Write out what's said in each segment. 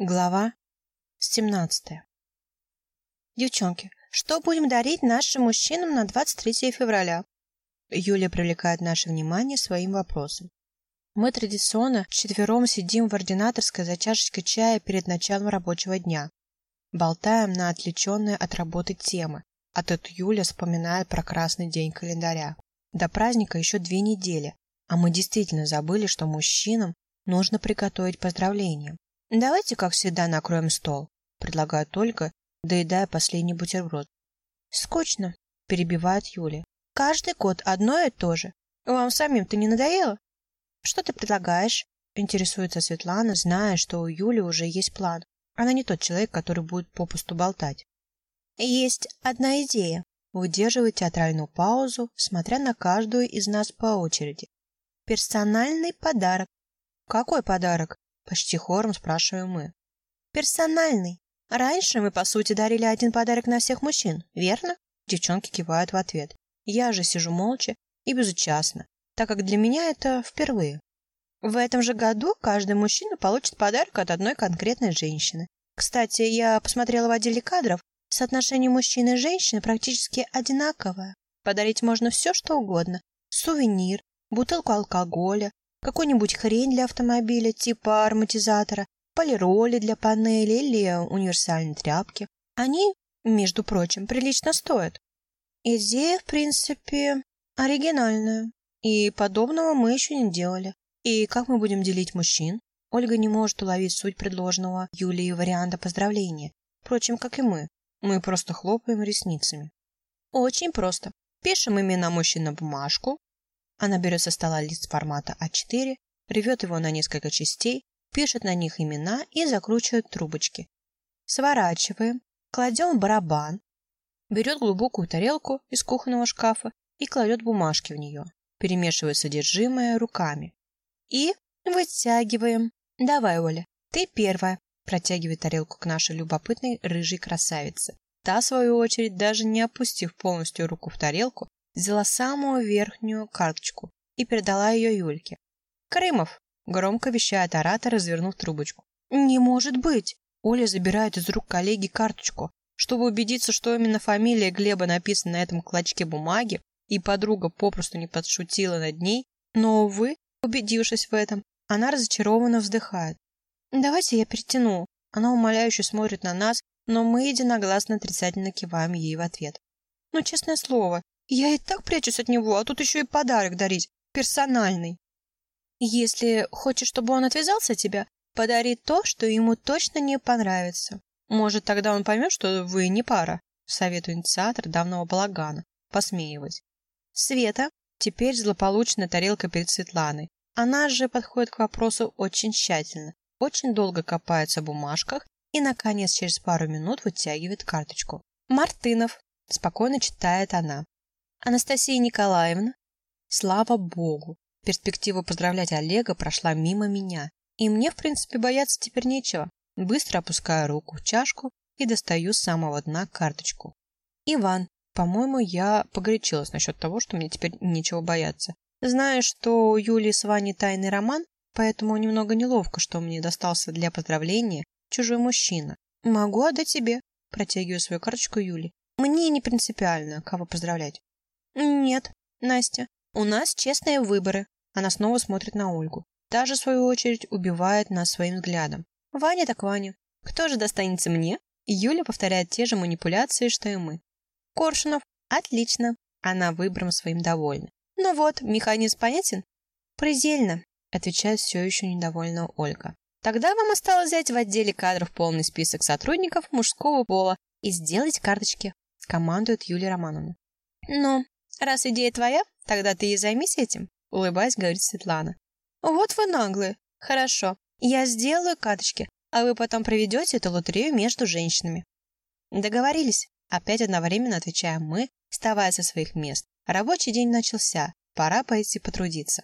Глава 17 Девчонки, что будем дарить нашим мужчинам на 23 февраля? Юля привлекает наше внимание своим вопросом. Мы традиционно четвером сидим в ординаторской за чашечкой чая перед началом рабочего дня. Болтаем на отвлеченные от работы темы. А тут Юля вспоминает про красный день календаря. До праздника еще две недели, а мы действительно забыли, что мужчинам нужно приготовить поздравления. «Давайте, как всегда, накроем стол», — предлагает Ольга, доедая последний бутерброд. «Скучно», — перебивает Юля. «Каждый год одно и то же. Вам самим-то не надоело?» «Что ты предлагаешь?» — интересуется Светлана, зная, что у Юли уже есть план. Она не тот человек, который будет попусту болтать. «Есть одна идея», — выдерживает театральную паузу, смотря на каждую из нас по очереди. «Персональный подарок». «Какой подарок?» Почти хором спрашиваем мы. Персональный. Раньше мы, по сути, дарили один подарок на всех мужчин, верно? Девчонки кивают в ответ. Я же сижу молча и безучастно, так как для меня это впервые. В этом же году каждый мужчина получит подарок от одной конкретной женщины. Кстати, я посмотрела в отделе кадров, соотношение мужчин и женщин практически одинаковое. Подарить можно все, что угодно. Сувенир, бутылку алкоголя, какую-нибудь хрень для автомобиля типа ароматизатора, полироли для панели или универсальные тряпки. Они, между прочим, прилично стоят. Идея, в принципе, оригинальная. И подобного мы еще не делали. И как мы будем делить мужчин? Ольга не может уловить суть предложенного Юлии варианта поздравления. Впрочем, как и мы. Мы просто хлопаем ресницами. Очень просто. Пишем имена мужчин на бумажку, она берет со стола лист формата А4, рвет его на несколько частей, пишет на них имена и закручивает трубочки. Сворачиваем, кладем в барабан, берет глубокую тарелку из кухонного шкафа и кладет бумажки в нее, перемешивая содержимое руками. И вытягиваем. Давай, Оля, ты первая, протягивает тарелку к нашей любопытной рыжей красавице. Та, в свою очередь, даже не опустив полностью руку в тарелку, взяла самую верхнюю карточку и передала ее Юльке. «Крымов!» — громко вещает оратор, развернув трубочку. «Не может быть!» Оля забирает из рук коллеги карточку. Чтобы убедиться, что именно фамилия Глеба написана на этом клочке бумаги, и подруга попросту не подшутила над ней, но, увы, убедившись в этом, она разочарованно вздыхает. «Давайте я перетяну». Она умоляюще смотрит на нас, но мы единогласно отрицательно киваем ей в ответ. «Ну, честное слово, я и так прячусь от него, а тут еще и подарок дарить. Персональный. Если хочешь, чтобы он отвязался от тебя, подари то, что ему точно не понравится. Может, тогда он поймет, что вы не пара, советует инициатор давнего балагана, посмеиваясь. Света, теперь злополучная тарелка перед Светланой. Она же подходит к вопросу очень тщательно, очень долго копается в бумажках и, наконец, через пару минут вытягивает карточку. «Мартынов», — спокойно читает она. Анастасия Николаевна. Слава богу, перспектива поздравлять Олега прошла мимо меня, и мне, в принципе, бояться теперь нечего. Быстро опускаю руку в чашку и достаю с самого дна карточку. Иван, по-моему, я погорячилась насчет того, что мне теперь нечего бояться. Знаю, что у Юли с Ваней тайный роман, поэтому немного неловко, что мне достался для поздравления чужой мужчина. Могу отдать тебе, протягиваю свою карточку Юли. Мне не принципиально, кого поздравлять. «Нет, Настя, у нас честные выборы». Она снова смотрит на Ольгу. Та же, в свою очередь, убивает нас своим взглядом. «Ваня так Ваня. Кто же достанется мне?» Юля повторяет те же манипуляции, что и мы. «Коршунов. Отлично». Она выбором своим довольна. «Ну вот, механизм понятен?» «Предельно», — отвечает все еще недовольная Ольга. «Тогда вам осталось взять в отделе кадров полный список сотрудников мужского пола и сделать карточки», — командует Юлия Романовна. «Ну, «Раз идея твоя, тогда ты и займись этим», — улыбаясь, говорит Светлана. «Вот вы наглые. Хорошо, я сделаю карточки, а вы потом проведете эту лотерею между женщинами». «Договорились», — опять одновременно отвечаем мы, вставая со своих мест. Рабочий день начался, пора пойти потрудиться.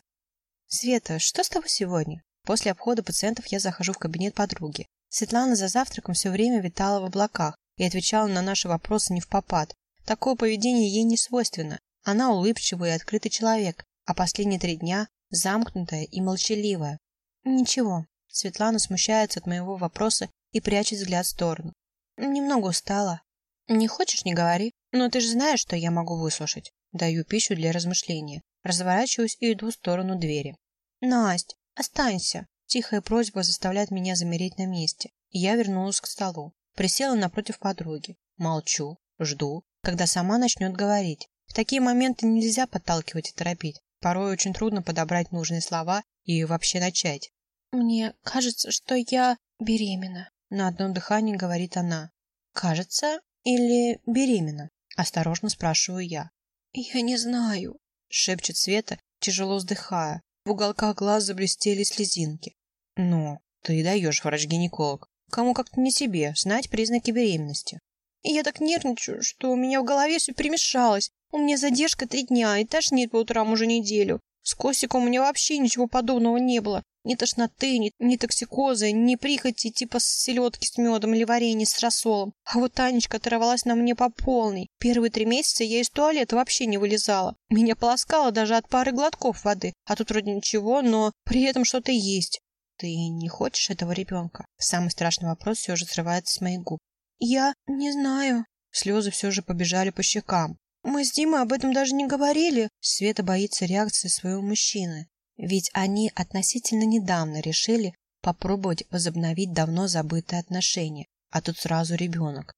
«Света, что с тобой сегодня?» После обхода пациентов я захожу в кабинет подруги. Светлана за завтраком все время витала в облаках и отвечала на наши вопросы не в попад. Такое поведение ей не свойственно, она улыбчивый и открытый человек, а последние три дня замкнутая и молчаливая. Ничего, Светлана смущается от моего вопроса и прячет взгляд в сторону. Немного устала. Не хочешь, не говори. Но ты же знаешь, что я могу выслушать. Даю пищу для размышления. Разворачиваюсь и иду в сторону двери. Насть, останься. Тихая просьба заставляет меня замереть на месте. Я вернулась к столу. Присела напротив подруги. Молчу, жду, когда сама начнет говорить. В такие моменты нельзя подталкивать и торопить. Порой очень трудно подобрать нужные слова и вообще начать. «Мне кажется, что я беременна», — на одном дыхании говорит она. «Кажется или беременна?» — осторожно спрашиваю я. «Я не знаю», — шепчет Света, тяжело вздыхая. В уголках глаз заблестели слезинки. «Ну, ты даешь, врач-гинеколог. Кому как-то не тебе знать признаки беременности». И я так нервничаю, что у меня в голове все перемешалось. У меня задержка три дня и тошнит по утрам уже неделю. С Косиком у меня вообще ничего подобного не было. Ни тошноты, ни, ни токсикоза, ни прихоти типа селедки с медом или варенье с рассолом. А вот Танечка оторвалась на мне по полной. Первые три месяца я из туалета вообще не вылезала. Меня полоскало даже от пары глотков воды. А тут вроде ничего, но при этом что-то есть. Ты не хочешь этого ребенка? Самый страшный вопрос все же срывается с моих губ. «Я не знаю». Слезы все же побежали по щекам. «Мы с Димой об этом даже не говорили». Света боится реакции своего мужчины. Ведь они относительно недавно решили попробовать возобновить давно забытые отношения. А тут сразу ребенок.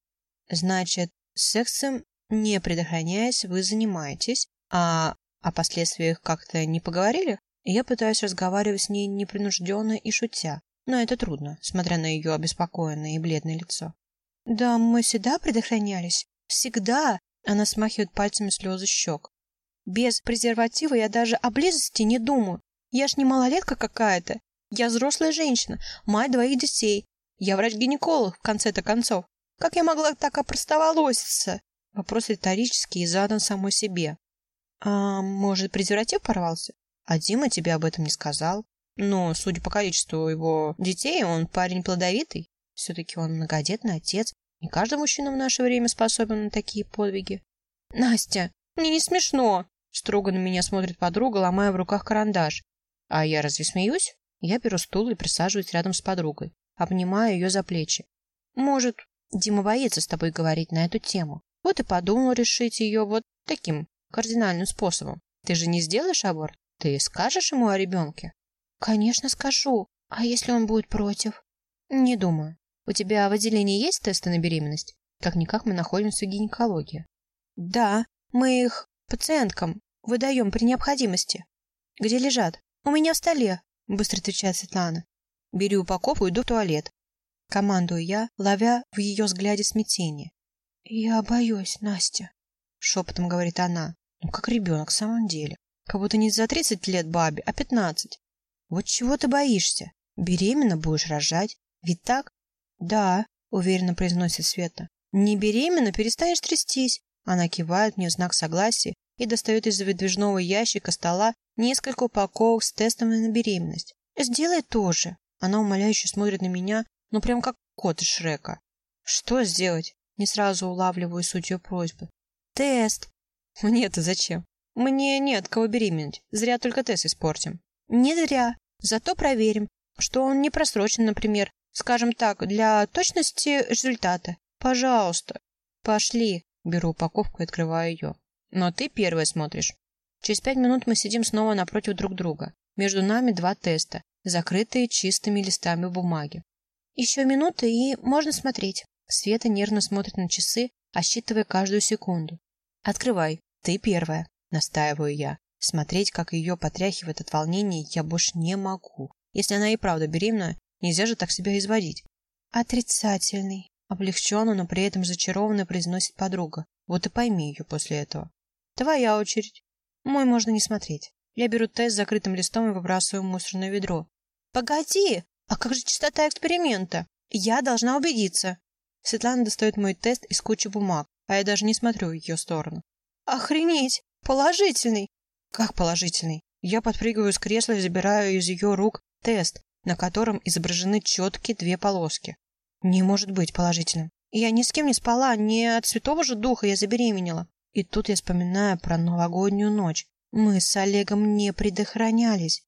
Значит, сексом не предохраняясь, вы занимаетесь, а о последствиях как-то не поговорили? Я пытаюсь разговаривать с ней непринужденно и шутя, но это трудно, смотря на ее обеспокоенное и бледное лицо. Да, мы всегда предохранялись. Всегда. Она смахивает пальцами слезы щек. Без презерватива я даже о близости не думаю. Я ж не малолетка какая-то. Я взрослая женщина, мать двоих детей. Я врач-гинеколог, в конце-то концов. Как я могла так опростоволоситься? Вопрос риторический и задан самой себе. А может, презерватив порвался? А Дима тебе об этом не сказал. Но, судя по количеству его детей, он парень плодовитый. Все-таки он многодетный отец. Не каждый мужчина в наше время способен на такие подвиги. «Настя, мне не смешно!» Строго на меня смотрит подруга, ломая в руках карандаш. А я разве смеюсь? Я беру стул и присаживаюсь рядом с подругой. Обнимаю ее за плечи. Может, Дима боится с тобой говорить на эту тему. Вот и подумал решить ее вот таким кардинальным способом. Ты же не сделаешь аборт? Ты скажешь ему о ребенке? Конечно, скажу. А если он будет против? Не думаю. У тебя в отделении есть тесты на беременность? Как-никак мы находимся в гинекологии. Да, мы их пациенткам выдаем при необходимости. Где лежат? У меня в столе, быстро отвечает Светлана. Бери упаковку и иду в туалет. Командую я, ловя в ее взгляде смятение. Я боюсь, Настя, шепотом говорит она. Ну, как ребенок в самом деле. Как будто не за тридцать лет бабе, а пятнадцать. Вот чего ты боишься? Беременна будешь рожать. Ведь так? «Да», — уверенно произносит Света. «Не беременна, перестанешь трястись». Она кивает мне в знак согласия и достает из выдвижного ящика стола несколько упаковок с тестами на беременность. «Сделай тоже». Она умоляюще смотрит на меня, ну прям как кот Шрека. «Что сделать?» Не сразу улавливаю суть ее просьбы. «Тест». «Мне-то зачем?» «Мне нет кого беременеть. Зря только тест испортим». «Не зря. Зато проверим, что он не просрочен, например, Скажем так, для точности результата. Пожалуйста. Пошли. Беру упаковку и открываю ее. Но ты первая смотришь. Через пять минут мы сидим снова напротив друг друга. Между нами два теста, закрытые чистыми листами бумаги. Еще минуты, и можно смотреть. Света нервно смотрит на часы, отсчитывая каждую секунду. «Открывай. Ты первая», — настаиваю я. Смотреть, как ее потряхивает от волнения, я больше не могу. Если она и правда беременна, Нельзя же так себя изводить. Отрицательный. Облегченно, но при этом зачарованно произносит подруга. Вот и пойми ее после этого. Твоя очередь. Мой можно не смотреть. Я беру тест с закрытым листом и выбрасываю в мусорное ведро. Погоди! А как же частота эксперимента? Я должна убедиться. Светлана достает мой тест из кучи бумаг, а я даже не смотрю в ее сторону. Охренеть! Положительный! Как положительный? Я подпрыгиваю с кресла и забираю из ее рук тест, на котором изображены четкие две полоски. Не может быть положительным. Я ни с кем не спала, не от святого же духа я забеременела. И тут я вспоминаю про новогоднюю ночь. Мы с Олегом не предохранялись.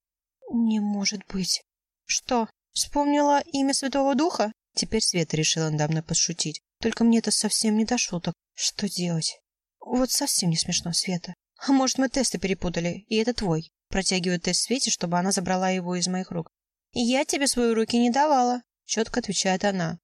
Не может быть. Что? Вспомнила имя Святого Духа? Теперь Света решила надо мной подшутить. Только мне это совсем не до шуток. Что делать? Вот совсем не смешно, Света. А может, мы тесты перепутали, и это твой? Протягиваю тест Свете, чтобы она забрала его из моих рук. Я тебе свои руки не давала, четко отвечает она.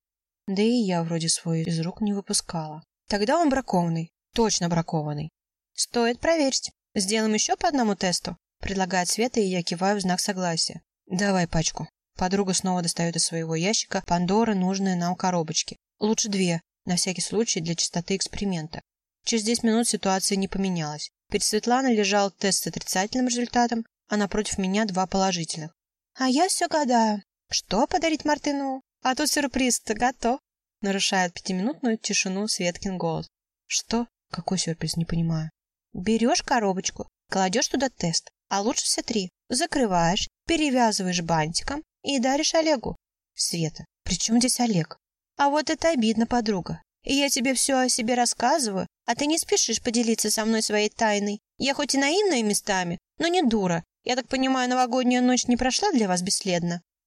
Да и я вроде свой из рук не выпускала. Тогда он бракованный. Точно бракованный. Стоит проверить. Сделаем еще по одному тесту. Предлагает Света, и я киваю в знак согласия. Давай пачку. Подруга снова достает из своего ящика Пандоры нужные нам коробочки. Лучше две, на всякий случай для чистоты эксперимента. Через 10 минут ситуация не поменялась. Перед Светланой лежал тест с отрицательным результатом, а напротив меня два положительных. А я все гадаю, что подарить Мартыну? А тут сюрприз-то готов. Нарушает пятиминутную тишину Светкин голос. Что? Какой сюрприз, не понимаю. Берешь коробочку, кладешь туда тест, а лучше все три. Закрываешь, перевязываешь бантиком и даришь Олегу. Света, при чем здесь Олег? А вот это обидно, подруга. И я тебе все о себе рассказываю, а ты не спешишь поделиться со мной своей тайной. Я хоть и наивная местами, но не дура. Я так понимаю, новогодняя ночь не прошла для вас бесследно?